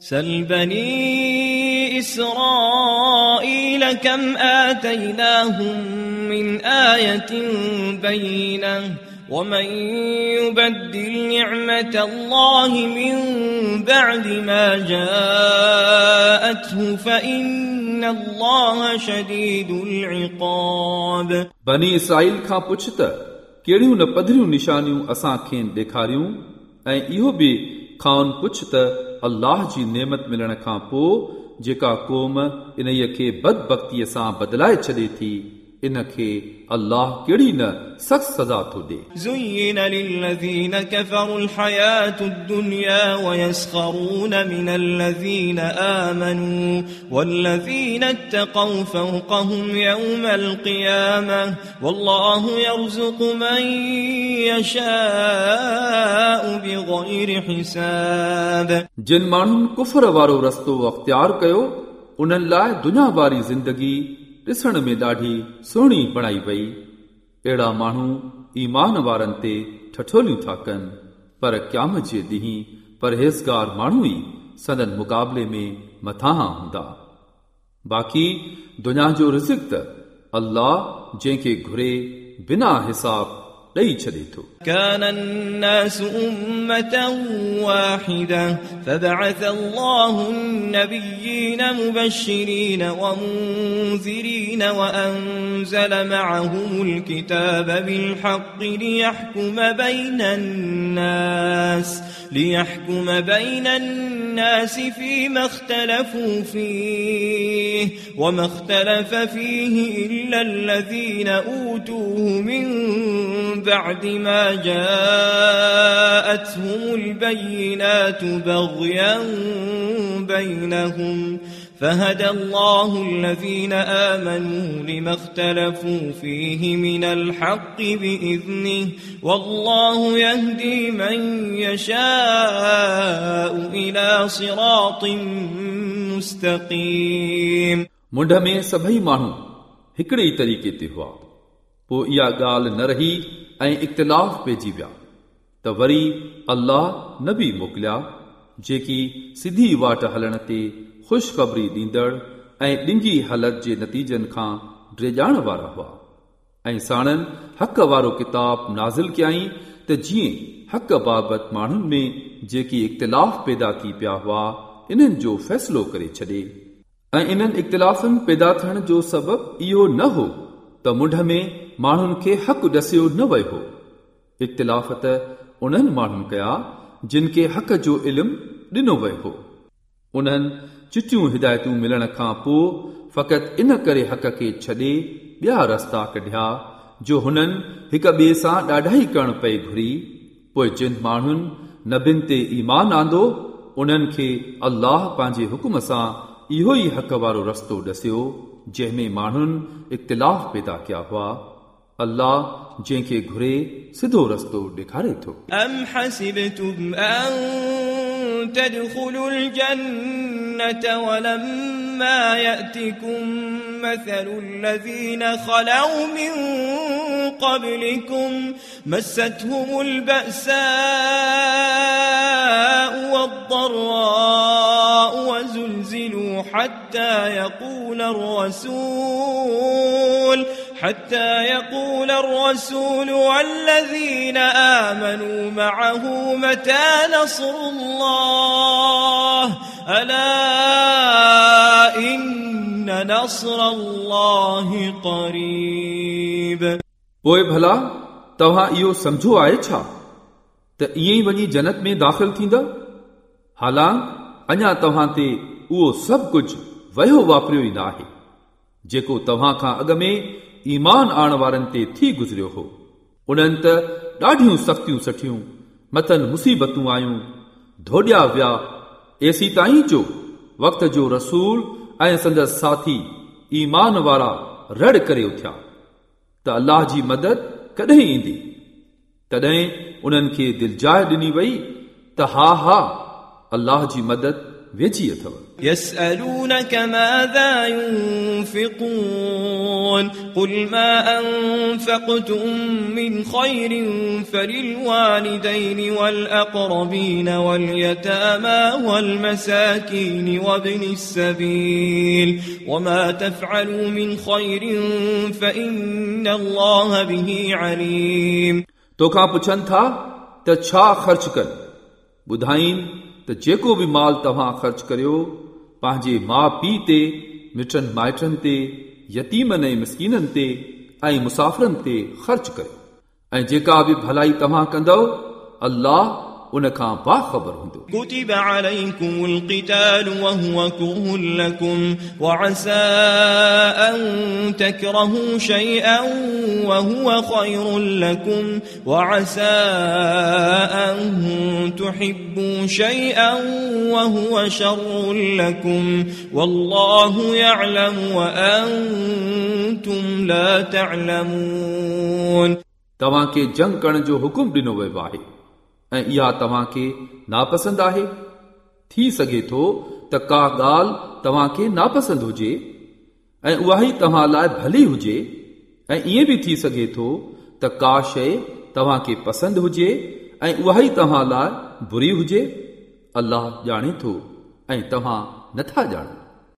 سل بني إسرائيل كم آتيناهم من آية بينة ومن يبدل نعمة الله من بعد ما جاءته فإن الله شديد العقاب बनी इसराईल खां पुछ त कहिड़ियूं न पधरियूं निशानियूं असां खेनि ॾेखारियूं ऐं इहो बि खान पुछ त الله جي نعمت ملڻ کان پوءِ جيڪا قوم انهيءَ کي بدبختيءَ سان بدلائي ڇڏي ٿي ان کي الله ڪهڙي نه سخت سزا ٿو ڏئي. زين للذين كفروا الحياة الدنيا ويسخرون من الذين آمنوا والذين اتقوا فوقهم يوم القيامة والله يرزق من يشاء بغير حساب۔ جن مانن کفر وارو رستو اختیار کيو انن لاءِ دنیا واري زندگي ॾिसण में ॾाढी सुहिणी बणाई वई अहिड़ा माण्हू ईमान वारनि ते ठठोलियूं था कनि पर क्याम जे ॾींहुं परहेज़गार माण्हू ई सदन मुक़ाबले में मथां हूंदा बाक़ी दुनिया जो रिज़िक त अल्लाह जंहिंखे घुरे बिना हिसाब ॾेई छॾे थो كان الناس أمة واحدة فبعث الله النبيين مبشرين ومنذرين وأنزل معهم الكتاب بالحق ليحكم بين الناس ليحكم بين الناس فيما اختلفوا فيه وما اختلف فيه إلا الذين أوتوه من بعد ما جاءتهم البينات بغيا بينهم فهدى الله الذين آمنوا لما اختلفوا فيه من الحق بإذنه والله يهدي من يشاء إلى صراط مستقيم मुंड में सभई माण्हू हिकिड़े ई तरीक़े ते हुआ पोइ इहा ॻाल्हि न रही ۽ اختلاف پئجي ويا. ته وري الله نبي موڪليا جيڪي سڌي واٽ هلڻ تي خوشخبري ڏيندڙ ۽ ڏنگي حالت جي نتيجن کان ڊريڄائڻ وارا هئا. ۽ ساڻن حق وارو ڪتاب نازل ڪيائي ته جيئن حق بابت ماڻهن ۾ جيڪي اختلاف پيدا ٿي پيا هئا انهن جو فيصلو ڪري ڇڏي. ۽ انهن اختلافن پيدا ٿيڻ جو سبب اهو نه هو ته منڍ ۾ ماڻهن کي حق ڏسيو نه ويو هو. ته انهن ماڻهن ڪيا جن کي حق جو علم ڏنو ويو هو. انهن چٽيون هدايتون ملڻ کان پوءِ فقط ان ڪري حق کي ڇڏي ٻيا رستا ڪڍيا جو هنن هڪ ٻئي سان ڏاڍائي ڪرڻ پئي گهري. پوءِ جن ماڻهن نبن تي ايمان آندو انهن کي الله پنهنجي حڪم سان اهو ئي حق وارو رستو ڏسيو जंहिंमें माण्हुनि इख़्तिलाफ़ पैदा कया हुआ अल्लाह जंहिंखे घुरे सिधो रस्तो ॾेखारे थो أم حسبتم أن تدخلوا الجنة ولما يأتكم مثل الذين خلوا من قبلكم مستهم البأساء والضراء وزلزلوا حتى يقول الرسول حتى يقول الرسول والذين آمنوا معه متى نصر الله ألا إن نصر الله قريب पोइ भला तव्हां इहो सम्झो आहे छा त ईअं ई वञी जन्नत में दाख़िल थींदा हालांकि اڃا توهان تي اهو سڀ ڪجهه ويو واپريو ئي نه آهي. جيڪو توهان کان اڳ ۾ ايمان آڻ وارن تي ٿي گذريو هو. انهن ته ڏاڍيون سختيون سٺيون مٿن مصيبتون آيون ڌوڏيا ويا. اي سي تائين جو وقت جو رسول ۽ سندس ساٿي ايمان وارا رڙ ڪري اٿيا. ته الله جي مدد ڪڏهن ايندي؟ تڏهن انهن کي دلجائي ڏني وئي ته ها ها अल्लाह जी मदद वेझी अथव يسألونك ماذا ينفقون قل ما أنفقتم من خير فللوالدين والأقربين واليتامى والمساكين وابن السبيل وما تفعلوا من خير فإن الله به عليم तोखां पुछनि था त छा ख़र्च कनि ॿुधाईनि त जेको बि माल तव्हां ख़र्च करियो, पंहिंजे माउ पीउ ते मिटनि माइटनि ते यतीमनि ऐं मिसकीननि ते ऐं मुसाफ़िरनि ते ख़र्च कयो ऐं जेका बि भलाई तव्हां कंदव, अल्लाह उन खां बाख़बर हूंदो كتب عليكم القتال وهو كره لكم وعسى أن تكرهوا شيئا وهو خير لكم وعسى أن تحبوا شيئا وهو شر لكم والله يعلم وأنتم لا تعلمون तव्हांखे जंग करण जो हुकुम ॾिनो वियो आहे ۽ اها توهان کي ناپسند آهي. ٿي سگهي ٿو ته ڪا ڳالهه توهان کي ناپسند هجي ۽ اها ئي توهان لاءِ ڀلي هجي ۽ ائين به ٿي سگهي ٿو ته ڪا شيءِ توهان کي پسند هجي ۽ اها ئي توهان لاءِ بري هجي. الله ڄاڻي ٿو ۽ توهان نٿا ڄاڻو